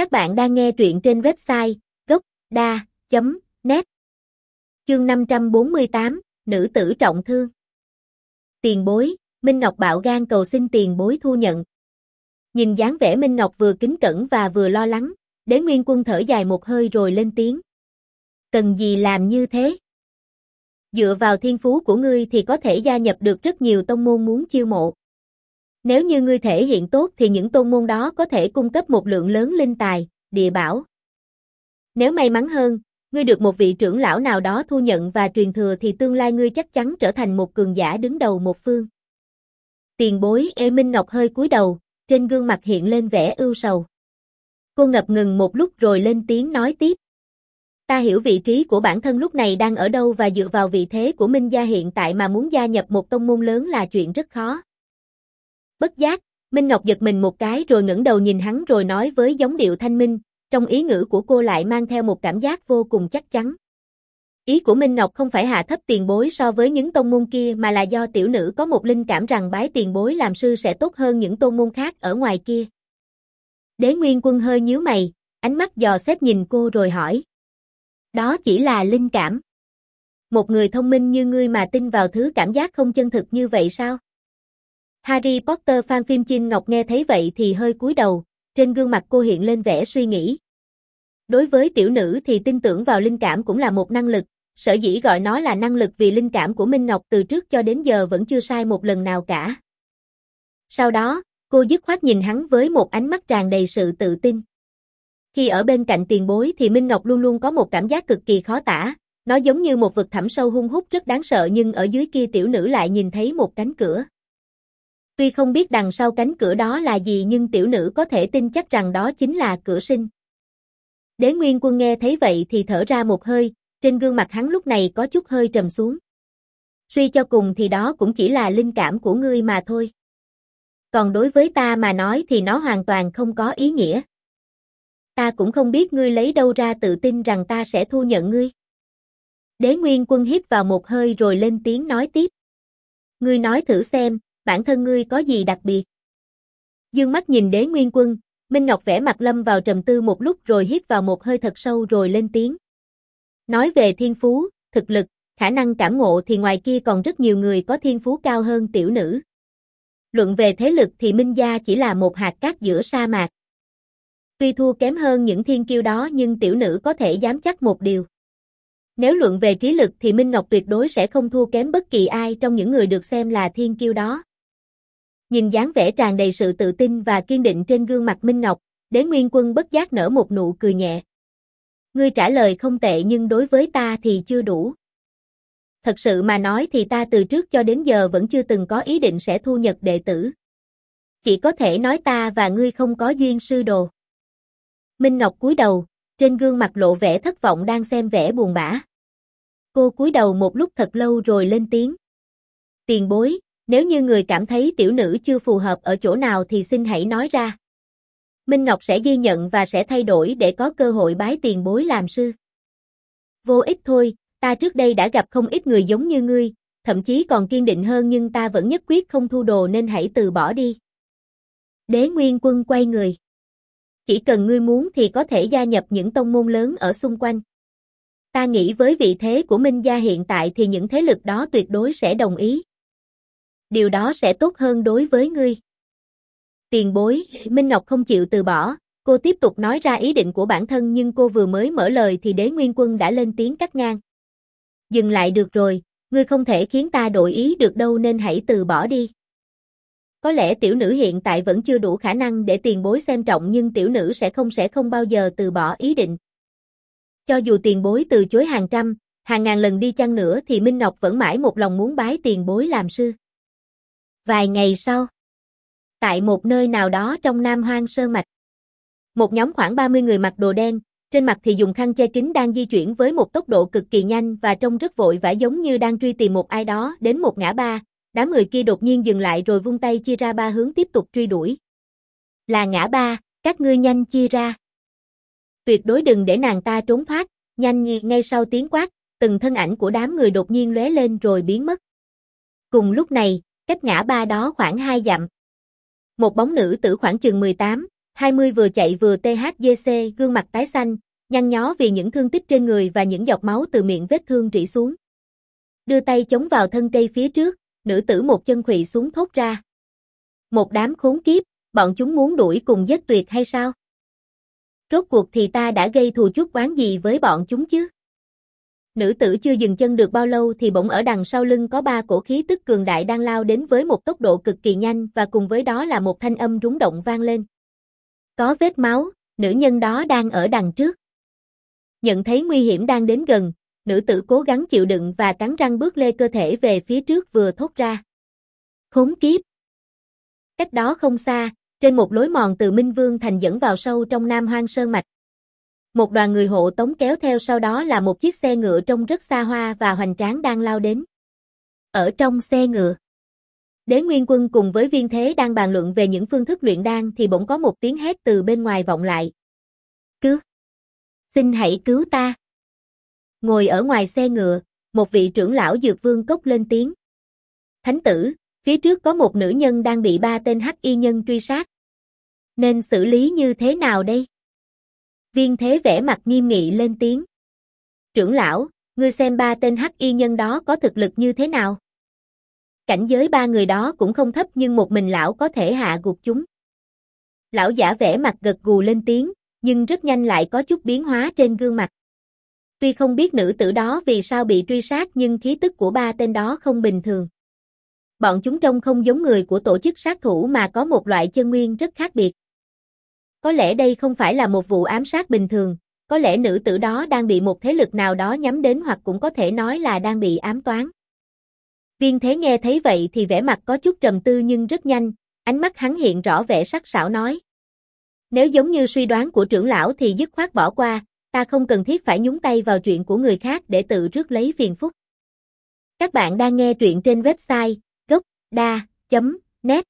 Các bạn đang nghe truyện trên website gốc.da.net Chương 548, Nữ tử trọng thương Tiền bối, Minh Ngọc bạo gan cầu xin tiền bối thu nhận. Nhìn dáng vẻ Minh Ngọc vừa kính cẩn và vừa lo lắng, đế nguyên quân thở dài một hơi rồi lên tiếng. Cần gì làm như thế? Dựa vào thiên phú của ngươi thì có thể gia nhập được rất nhiều tông môn muốn chiêu mộ. Nếu như ngươi thể hiện tốt thì những tôn môn đó có thể cung cấp một lượng lớn linh tài, địa bảo. Nếu may mắn hơn, ngươi được một vị trưởng lão nào đó thu nhận và truyền thừa thì tương lai ngươi chắc chắn trở thành một cường giả đứng đầu một phương. Tiền bối Ê Minh Ngọc hơi cúi đầu, trên gương mặt hiện lên vẻ ưu sầu. Cô ngập ngừng một lúc rồi lên tiếng nói tiếp. Ta hiểu vị trí của bản thân lúc này đang ở đâu và dựa vào vị thế của Minh Gia hiện tại mà muốn gia nhập một tông môn lớn là chuyện rất khó. Bất giác, Minh Ngọc giật mình một cái rồi ngẩng đầu nhìn hắn rồi nói với giống điệu thanh minh, trong ý ngữ của cô lại mang theo một cảm giác vô cùng chắc chắn. Ý của Minh Ngọc không phải hạ thấp tiền bối so với những tông môn kia mà là do tiểu nữ có một linh cảm rằng bái tiền bối làm sư sẽ tốt hơn những tôn môn khác ở ngoài kia. Đế Nguyên Quân hơi nhíu mày, ánh mắt dò xét nhìn cô rồi hỏi. Đó chỉ là linh cảm. Một người thông minh như ngươi mà tin vào thứ cảm giác không chân thực như vậy sao? Harry Potter fan phim Chin Ngọc nghe thấy vậy thì hơi cúi đầu, trên gương mặt cô hiện lên vẻ suy nghĩ. Đối với tiểu nữ thì tin tưởng vào linh cảm cũng là một năng lực, sở dĩ gọi nó là năng lực vì linh cảm của Minh Ngọc từ trước cho đến giờ vẫn chưa sai một lần nào cả. Sau đó, cô dứt khoát nhìn hắn với một ánh mắt tràn đầy sự tự tin. Khi ở bên cạnh tiền bối thì Minh Ngọc luôn luôn có một cảm giác cực kỳ khó tả, nó giống như một vực thẳm sâu hung hút rất đáng sợ nhưng ở dưới kia tiểu nữ lại nhìn thấy một cánh cửa. Tuy không biết đằng sau cánh cửa đó là gì nhưng tiểu nữ có thể tin chắc rằng đó chính là cửa sinh. Đế Nguyên Quân nghe thấy vậy thì thở ra một hơi, trên gương mặt hắn lúc này có chút hơi trầm xuống. Suy cho cùng thì đó cũng chỉ là linh cảm của ngươi mà thôi. Còn đối với ta mà nói thì nó hoàn toàn không có ý nghĩa. Ta cũng không biết ngươi lấy đâu ra tự tin rằng ta sẽ thu nhận ngươi. Đế Nguyên Quân hít vào một hơi rồi lên tiếng nói tiếp. Ngươi nói thử xem, bản thân ngươi có gì đặc biệt? Dương mắt nhìn đế nguyên quân, Minh Ngọc vẽ mặt lâm vào trầm tư một lúc rồi hít vào một hơi thật sâu rồi lên tiếng. Nói về thiên phú, thực lực, khả năng cảm ngộ thì ngoài kia còn rất nhiều người có thiên phú cao hơn tiểu nữ. Luận về thế lực thì Minh Gia chỉ là một hạt cát giữa sa mạc. Tuy thua kém hơn những thiên kiêu đó nhưng tiểu nữ có thể dám chắc một điều. Nếu luận về trí lực thì Minh Ngọc tuyệt đối sẽ không thua kém bất kỳ ai trong những người được xem là thiên kiêu đó. Nhìn dáng vẻ tràn đầy sự tự tin và kiên định trên gương mặt Minh Ngọc, Đế Nguyên Quân bất giác nở một nụ cười nhẹ. Ngươi trả lời không tệ nhưng đối với ta thì chưa đủ. Thật sự mà nói thì ta từ trước cho đến giờ vẫn chưa từng có ý định sẽ thu nhật đệ tử. Chỉ có thể nói ta và ngươi không có duyên sư đồ. Minh Ngọc cúi đầu, trên gương mặt lộ vẻ thất vọng đang xem vẻ buồn bã. Cô cúi đầu một lúc thật lâu rồi lên tiếng. Tiền bối, nếu như người cảm thấy tiểu nữ chưa phù hợp ở chỗ nào thì xin hãy nói ra. Minh Ngọc sẽ ghi nhận và sẽ thay đổi để có cơ hội bái tiền bối làm sư. Vô ích thôi, ta trước đây đã gặp không ít người giống như ngươi, thậm chí còn kiên định hơn nhưng ta vẫn nhất quyết không thu đồ nên hãy từ bỏ đi. Đế Nguyên Quân quay người. Chỉ cần ngươi muốn thì có thể gia nhập những tông môn lớn ở xung quanh. Ta nghĩ với vị thế của Minh Gia hiện tại thì những thế lực đó tuyệt đối sẽ đồng ý điều đó sẽ tốt hơn đối với ngươi. Tiền bối, Minh Ngọc không chịu từ bỏ, cô tiếp tục nói ra ý định của bản thân nhưng cô vừa mới mở lời thì đế nguyên quân đã lên tiếng cắt ngang. Dừng lại được rồi, ngươi không thể khiến ta đổi ý được đâu nên hãy từ bỏ đi. Có lẽ tiểu nữ hiện tại vẫn chưa đủ khả năng để tiền bối xem trọng nhưng tiểu nữ sẽ không sẽ không bao giờ từ bỏ ý định. Cho dù tiền bối từ chối hàng trăm, hàng ngàn lần đi chăng nữa thì Minh Ngọc vẫn mãi một lòng muốn bái tiền bối làm sư. Vài ngày sau, tại một nơi nào đó trong Nam Hoang Sơn Mạch, một nhóm khoảng 30 người mặc đồ đen, trên mặt thì dùng khăn che kín đang di chuyển với một tốc độ cực kỳ nhanh và trông rất vội vã giống như đang truy tìm một ai đó đến một ngã ba, đám người kia đột nhiên dừng lại rồi vung tay chia ra ba hướng tiếp tục truy đuổi. Là ngã ba, các ngươi nhanh chia ra. Tuyệt đối đừng để nàng ta trốn thoát, nhanh ngay sau tiếng quát, từng thân ảnh của đám người đột nhiên lóe lên rồi biến mất. Cùng lúc này, cách ngã ba đó khoảng hai dặm. Một bóng nữ tử khoảng chừng 18, 20 vừa chạy vừa THGC, gương mặt tái xanh, nhăn nhó vì những thương tích trên người và những giọt máu từ miệng vết thương rỉ xuống. Đưa tay chống vào thân cây phía trước, nữ tử một chân khủy xuống thốt ra. Một đám khốn kiếp, bọn chúng muốn đuổi cùng giết tuyệt hay sao? Rốt cuộc thì ta đã gây thù chuốc oán gì với bọn chúng chứ? Nữ tử chưa dừng chân được bao lâu thì bỗng ở đằng sau lưng có ba cổ khí tức cường đại đang lao đến với một tốc độ cực kỳ nhanh và cùng với đó là một thanh âm rúng động vang lên. Có vết máu, nữ nhân đó đang ở đằng trước. Nhận thấy nguy hiểm đang đến gần, nữ tử cố gắng chịu đựng và cắn răng bước lê cơ thể về phía trước vừa thốt ra. Khốn kiếp! Cách đó không xa, trên một lối mòn từ Minh Vương Thành dẫn vào sâu trong Nam Hoang Sơn Mạch. Một đoàn người hộ tống kéo theo sau đó là một chiếc xe ngựa trông rất xa hoa và hoành tráng đang lao đến. Ở trong xe ngựa, Đế Nguyên Quân cùng với viên thế đang bàn luận về những phương thức luyện đan thì bỗng có một tiếng hét từ bên ngoài vọng lại. Cứu! Xin hãy cứu ta! Ngồi ở ngoài xe ngựa, một vị trưởng lão dược vương cốc lên tiếng. Thánh tử, phía trước có một nữ nhân đang bị ba tên hắc y nhân truy sát. Nên xử lý như thế nào đây? Viên thế vẻ mặt nghiêm nghị lên tiếng. Trưởng lão, ngươi xem ba tên hắc y nhân đó có thực lực như thế nào? Cảnh giới ba người đó cũng không thấp nhưng một mình lão có thể hạ gục chúng. Lão giả vẻ mặt gật gù lên tiếng, nhưng rất nhanh lại có chút biến hóa trên gương mặt. Tuy không biết nữ tử đó vì sao bị truy sát nhưng khí tức của ba tên đó không bình thường. Bọn chúng trông không giống người của tổ chức sát thủ mà có một loại chân nguyên rất khác biệt. Có lẽ đây không phải là một vụ ám sát bình thường, có lẽ nữ tử đó đang bị một thế lực nào đó nhắm đến hoặc cũng có thể nói là đang bị ám toán. Viên thế nghe thấy vậy thì vẻ mặt có chút trầm tư nhưng rất nhanh, ánh mắt hắn hiện rõ vẻ sắc sảo nói. Nếu giống như suy đoán của trưởng lão thì dứt khoát bỏ qua, ta không cần thiết phải nhúng tay vào chuyện của người khác để tự rước lấy phiền phức. Các bạn đang nghe truyện trên website gocda.net